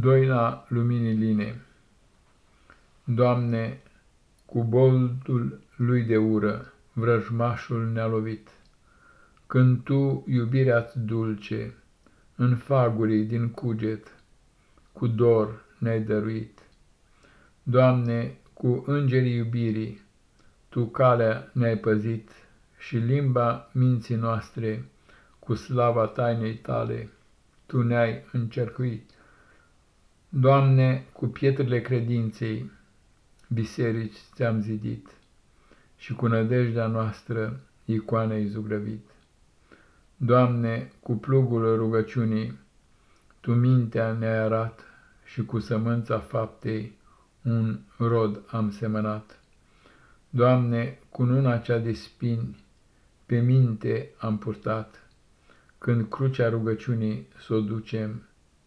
Doina luminii line Doamne, cu boldul lui de ură, vrăjmașul ne-a lovit, Când Tu, iubirea-ți dulce, în fagurii din cuget, cu dor ne-ai dăruit. Doamne, cu îngerii iubirii, Tu calea ne-ai păzit și limba minții noastre, cu slava tainei Tale, Tu ne-ai încercuit. Doamne, cu pietrele credinței, biserici ți-am zidit și cu nădejdea noastră icoanei zugrăvit. Doamne, cu plugul rugăciunii, Tu mintea ne-ai arat și cu sămânța faptei un rod am semănat. Doamne, cu nuna cea de spini, pe minte am purtat, când crucea rugăciunii s-o ducem,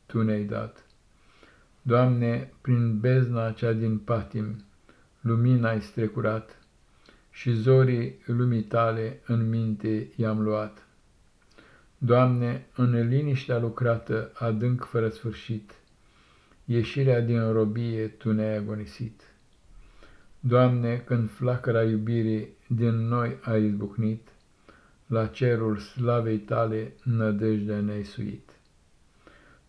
Tu ne-ai dat. Doamne, prin bezna cea din patim, lumina ai strecurat și zorii lumii tale în minte i-am luat. Doamne, în liniștea lucrată, adânc fără sfârșit, ieșirea din robie Tu ne-ai agonisit. Doamne, când flacăra iubirii din noi a izbucnit, la cerul slavei Tale nădejdea ne-ai suit.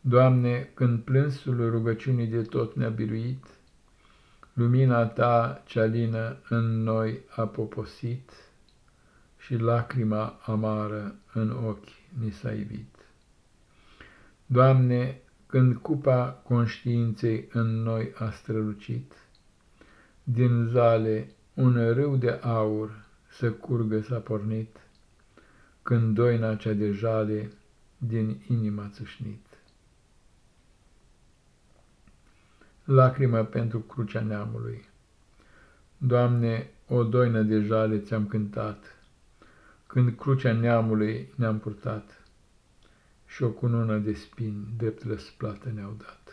Doamne, când plânsul rugăciunii de tot ne-a biruit, lumina Ta cea lină în noi a poposit și lacrima amară în ochi ni s-a ivit. Doamne, când cupa conștiinței în noi a strălucit, din zale un râu de aur să curgă s-a pornit, când doina cea de jale din inima țâșnit. Lacrimă pentru crucea neamului. Doamne, o doină de jale ți-am cântat, când crucea neamului ne-am purtat și o cunună de spini drept răsplată ne-au dat.